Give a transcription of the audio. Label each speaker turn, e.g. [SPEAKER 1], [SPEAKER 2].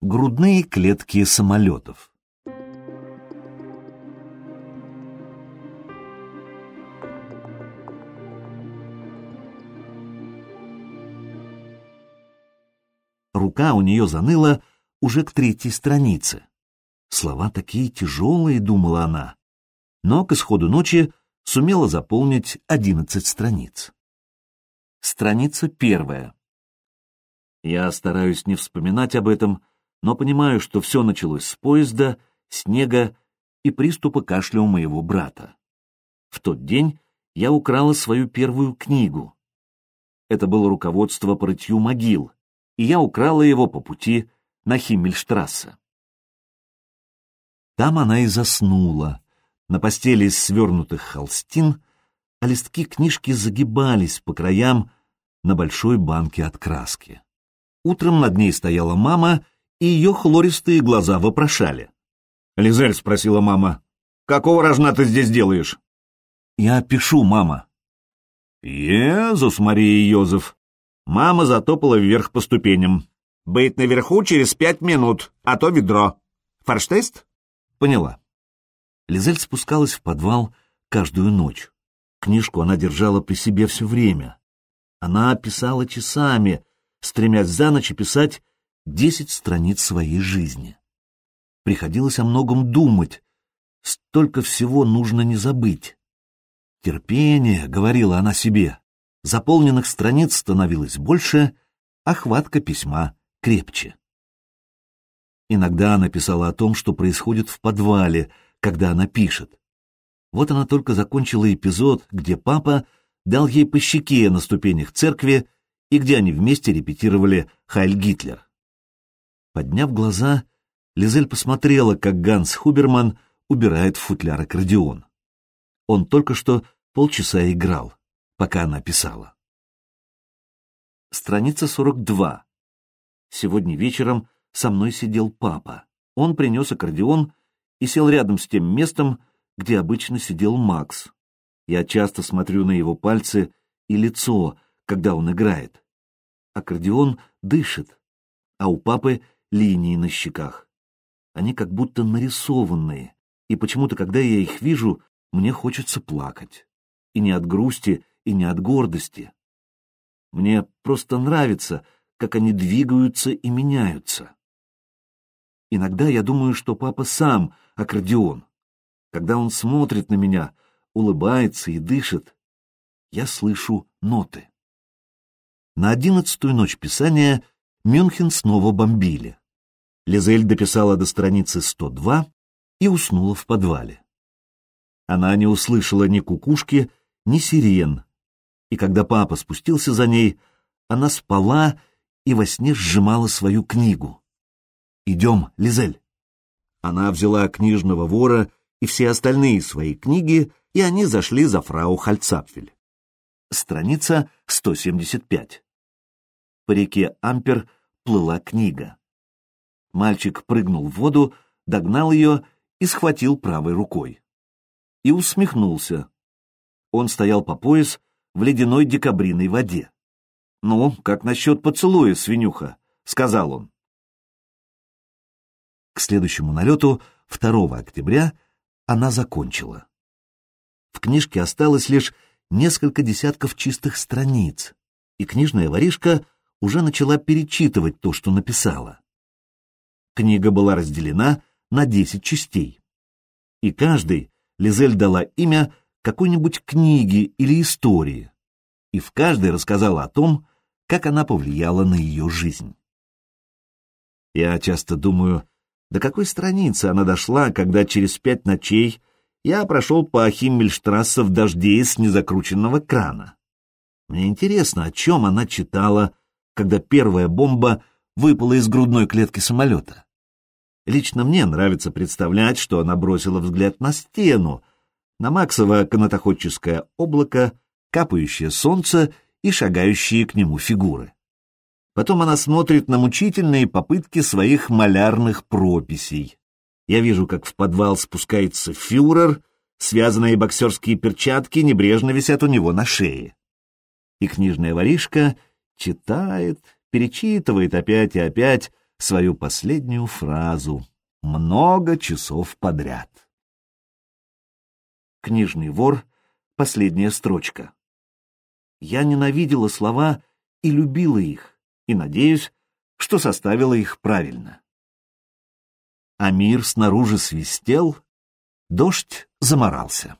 [SPEAKER 1] Грудные клетки самолетов. Рука у нее заныла уже к третьей странице. Слова такие тяжелые, думала она, но к исходу ночи сумела заполнить одиннадцать страниц. Страница первая. Я стараюсь не вспоминать об этом, но понимаю, что все началось с поезда, снега и приступа кашля у моего брата. В тот день я украла свою первую книгу. Это было руководство по рытью могил, и я украла его по пути на Химмельштрассе. Там она и заснула, на постели из свернутых холстин, а листки книжки загибались по краям на большой банке от краски. Утром над ней стояла мама, и ее хлористые глаза вопрошали. «Лизель», — спросила мама, — «какого рожна ты здесь делаешь?» «Я пишу, мама». «Езус, Мария Йозеф!» Мама затопала вверх по ступеням. «Быть наверху через пять минут, а то ведро. Форштест?» «Поняла». Лизель спускалась в подвал каждую ночь. Книжку она держала при себе все время. Она писала часами, стремясь за ночь писать десять страниц своей жизни. Приходилось о многом думать, столько всего нужно не забыть. «Терпение», — говорила она себе, — заполненных страниц становилось больше, а хватка письма крепче. Иногда она писала о том, что происходит в подвале, когда она пишет. Вот она только закончила эпизод, где папа дал ей по щеке на ступенях церкви и где они вместе репетировали «Хайль Гитлер». Подняв глаза, Лизель посмотрела, как Ганс Хуберман убирает в футляр аккордеон. Он только что полчаса играл, пока она писала. Страница 42. Сегодня вечером со мной сидел папа. Он принес аккордеон и сел рядом с тем местом, где обычно сидел Макс. Я часто смотрю на его пальцы и лицо, когда он играет. Аккордеон дышит, а у папы линии на щеках. Они как будто нарисованные, и почему-то, когда я их вижу, мне хочется плакать. И не от грусти, и не от гордости. Мне просто нравится, как они двигаются и меняются. Иногда я думаю, что папа сам аккордеон. Когда он смотрит на меня, улыбается и дышит, я слышу ноты. На одиннадцатую ночь писания Мюнхен снова бомбили. Лизель дописала до страницы 102 и уснула в подвале. Она не услышала ни кукушки, ни сирен, и когда папа спустился за ней, она спала и во сне сжимала свою книгу. «Идем, Лизель». Она взяла книжного вора и все остальные свои книги, и они зашли за фрау Хальцапфель. Страница 175. По реке Ампер плыла книга. Мальчик прыгнул в воду, догнал ее и схватил правой рукой. И усмехнулся. Он стоял по пояс в ледяной декабриной воде. «Ну, как насчет поцелуя, свинюха?» — сказал он. К следующему налету, 2 октября, она закончила. В книжке осталось лишь несколько десятков чистых страниц, и книжная воришка уже начала перечитывать то, что написала. Книга была разделена на десять частей, и каждой Лизель дала имя какой-нибудь книги или истории, и в каждой рассказала о том, как она повлияла на ее жизнь. Я часто думаю, до какой страницы она дошла, когда через пять ночей я прошел по Химмельштрассе в дожде из незакрученного крана. Мне интересно, о чем она читала, когда первая бомба выпала из грудной клетки самолета. Лично мне нравится представлять, что она бросила взгляд на стену, на Максово канатоходческое облако, капающее солнце и шагающие к нему фигуры. Потом она смотрит на мучительные попытки своих малярных прописей. Я вижу, как в подвал спускается фюрер, связанные боксерские перчатки небрежно висят у него на шее. И книжная воришка читает, перечитывает опять и опять свою последнюю фразу много часов подряд. Книжный вор, последняя строчка. Я ненавидела слова и любила их, и надеюсь, что составила их правильно. А мир снаружи свистел, дождь заморался.